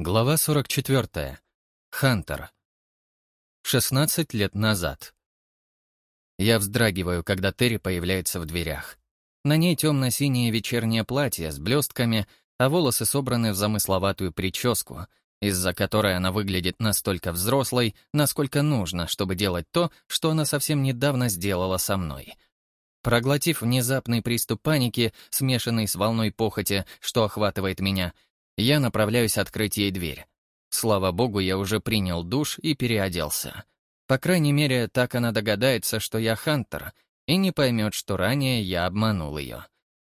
Глава 44. Хантер. 16 лет назад. Я вздрагиваю, когда Терри появляется в дверях. На ней темно-синее вечернее платье с блестками, а волосы собраны в замысловатую прическу, из-за которой она выглядит настолько взрослой, насколько нужно, чтобы делать то, что она совсем недавно сделала со мной. Проглотив внезапный приступ паники, смешанный с волной похоти, что охватывает меня, я направляюсь открыть ей дверь. Слава богу, я уже принял душ и переоделся. По крайней мере, так она догадается, что я Хантер, и не поймет, что ранее я обманул ее.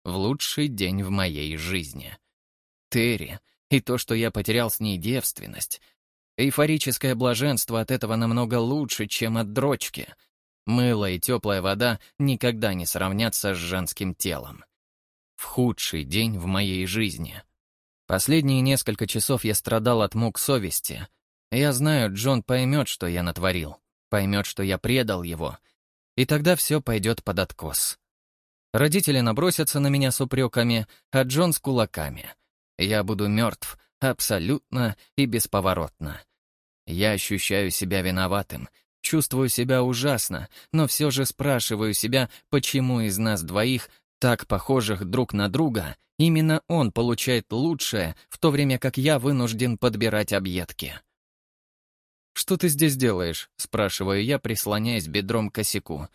В лучший день в моей жизни. Терри, и то, что я потерял с ней девственность. Эйфорическое блаженство от этого намного лучше, чем от дрочки. Мыло и теплая вода никогда не сравнятся с женским телом. В худший день в моей жизни — Последние несколько часов я страдал от мук совести. Я знаю, Джон поймет, что я натворил, поймет, что я предал его, и тогда все пойдет под откос. Родители набросятся на меня с упреками, а Джон с кулаками. Я буду мертв, абсолютно и бесповоротно. Я ощущаю себя виноватым, чувствую себя ужасно, но все же спрашиваю себя, почему из нас двоих так похожих друг на друга, именно он получает лучшее, в то время как я вынужден подбирать объедки. «Что ты здесь делаешь?» — спрашиваю я, прислоняясь бедром к косяку.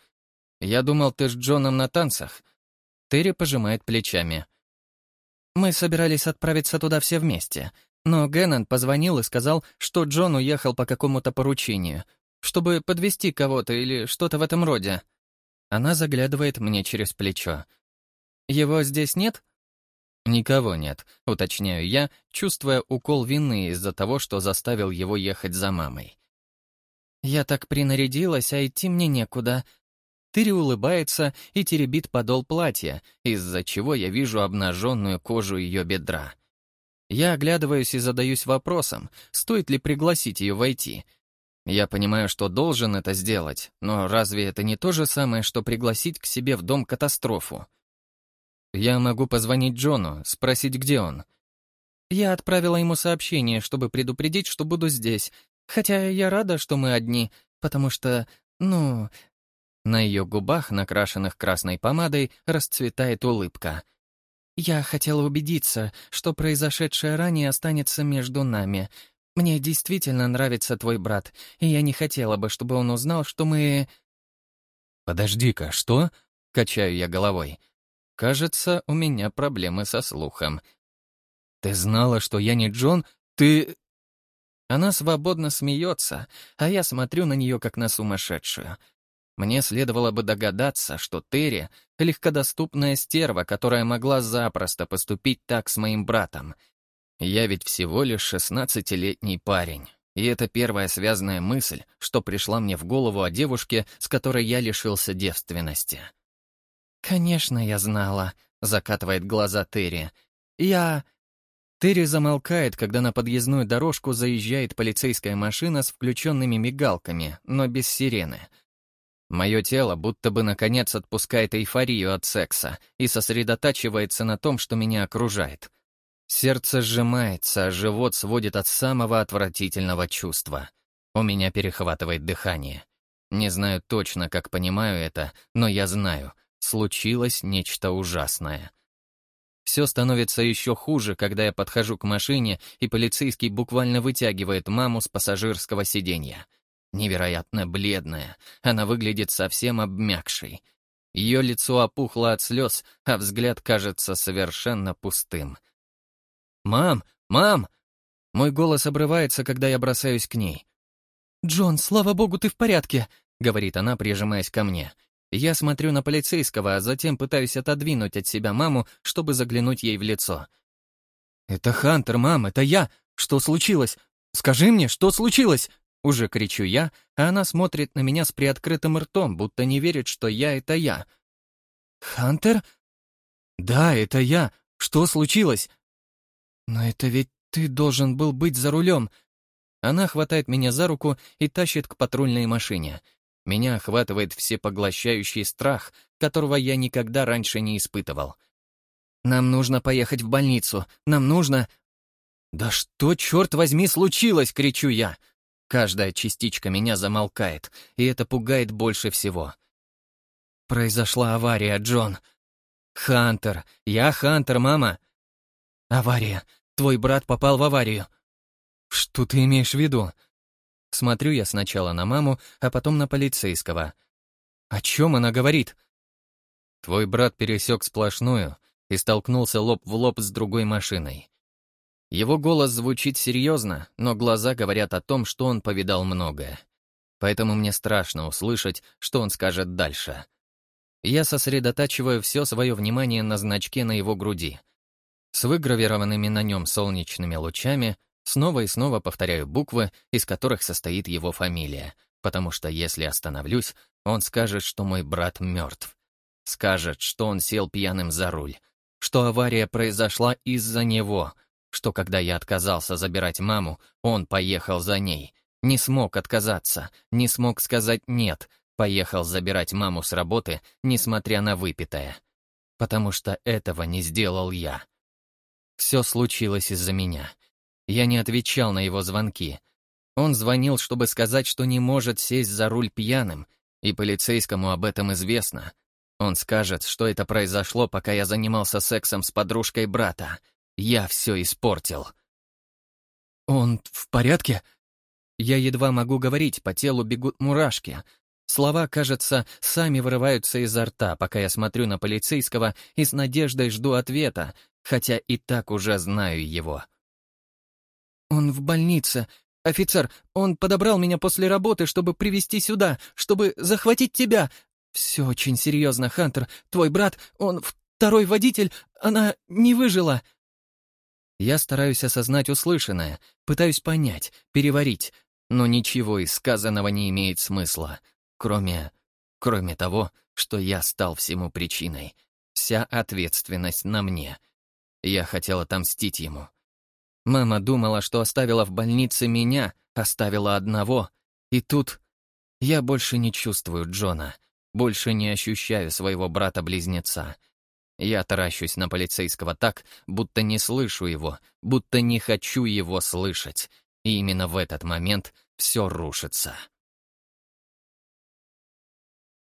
«Я думал, ты с Джоном на танцах». Терри пожимает плечами. «Мы собирались отправиться туда все вместе, но Геннон позвонил и сказал, что Джон уехал по какому-то поручению, чтобы подвести кого-то или что-то в этом роде». Она заглядывает мне через плечо. Его здесь нет? Никого нет, уточняю я, чувствуя укол вины из-за того, что заставил его ехать за мамой. Я так принарядилась, а идти мне некуда. Тыри улыбается и теребит подол платья, из-за чего я вижу обнаженную кожу ее бедра. Я оглядываюсь и задаюсь вопросом, стоит ли пригласить ее войти. Я понимаю, что должен это сделать, но разве это не то же самое, что пригласить к себе в дом катастрофу? Я могу позвонить Джону, спросить, где он. Я отправила ему сообщение, чтобы предупредить, что буду здесь. Хотя я рада, что мы одни, потому что, ну... На ее губах, накрашенных красной помадой, расцветает улыбка. «Я хотела убедиться, что произошедшее ранее останется между нами. Мне действительно нравится твой брат, и я не хотела бы, чтобы он узнал, что мы...» «Подожди-ка, что?» — качаю я головой. Кажется, у меня проблемы со слухом. «Ты знала, что я не Джон? Ты...» Она свободно смеется, а я смотрю на нее как на сумасшедшую. Мне следовало бы догадаться, что Терри — легкодоступная стерва, которая могла запросто поступить так с моим братом. Я ведь всего лишь шестнадцатилетний парень. И это первая связанная мысль, что пришла мне в голову о девушке, с которой я лишился девственности. «Конечно, я знала», — закатывает глаза Терри. «Я...» Терри замолкает, когда на подъездную дорожку заезжает полицейская машина с включенными мигалками, но без сирены. Мое тело будто бы наконец отпускает эйфорию от секса и сосредотачивается на том, что меня окружает. Сердце сжимается, а живот сводит от самого отвратительного чувства. У меня перехватывает дыхание. Не знаю точно, как понимаю это, но я знаю — случилось нечто ужасное. Все становится еще хуже, когда я подхожу к машине, и полицейский буквально вытягивает маму с пассажирского сиденья. Невероятно бледная, она выглядит совсем обмякшей. Ее лицо опухло от слез, а взгляд кажется совершенно пустым. «Мам! Мам!» Мой голос обрывается, когда я бросаюсь к ней. «Джон, слава богу, ты в порядке!» — говорит она, прижимаясь ко мне. Я смотрю на полицейского, а затем пытаюсь отодвинуть от себя маму, чтобы заглянуть ей в лицо. «Это Хантер, мам, это я! Что случилось? Скажи мне, что случилось?» Уже кричу я, а она смотрит на меня с приоткрытым ртом, будто не верит, что я — это я. «Хантер?» «Да, это я. Что случилось?» «Но это ведь ты должен был быть за рулем». Она хватает меня за руку и тащит к патрульной машине — меня охватывает всепоглощающий страх, которого я никогда раньше не испытывал. «Нам нужно поехать в больницу. Нам нужно...» «Да что, черт возьми, случилось?» — кричу я. Каждая частичка меня замолкает, и это пугает больше всего. Произошла авария, Джон. Хантер. Я Хантер, мама. Авария. Твой брат попал в аварию. Что ты имеешь в виду? Смотрю я сначала на маму, а потом на полицейского. О чем она говорит? Твой брат пересек сплошную и столкнулся лоб в лоб с другой машиной. Его голос звучит серьезно, но глаза говорят о том, что он повидал многое. Поэтому мне страшно услышать, что он скажет дальше. Я сосредотачиваю все свое внимание на значке на его груди. С выгравированными на нем солнечными лучами снова и снова повторяю буквы, из которых состоит его фамилия, потому что если остановлюсь, он скажет, что мой брат мертв. Скажет, что он сел пьяным за руль, что авария произошла из-за него, что когда я отказался забирать маму, он поехал за ней. Не смог отказаться, не смог сказать «нет», поехал забирать маму с работы, несмотря на выпитое. Потому что этого не сделал я. Все случилось из-за меня. Я не отвечал на его звонки. Он звонил, чтобы сказать, что не может сесть за руль пьяным, и полицейскому об этом известно. Он скажет, что это произошло, пока я занимался сексом с подружкой брата. Я все испортил. «Он в порядке?» Я едва могу говорить, по телу бегут мурашки. Слова, кажется, сами вырываются изо рта, пока я смотрю на полицейского и с надеждой жду ответа, хотя и так уже знаю его. «Он в больнице. Офицер, он подобрал меня после работы, чтобы привести сюда, чтобы захватить тебя. Все очень серьезно, Хантер. Твой брат, он второй водитель, она не выжила». Я стараюсь осознать услышанное, пытаюсь понять, переварить, но ничего из сказанного не имеет смысла, кроме... кроме того, что я стал всему причиной. Вся ответственность на мне. Я хотел отомстить ему. Мама думала, что оставила в больнице меня, оставила одного. И тут я больше не чувствую Джона, больше не ощущаю своего брата-близнеца. Я таращусь на полицейского так, будто не слышу его, будто не хочу его слышать. И именно в этот момент все рушится.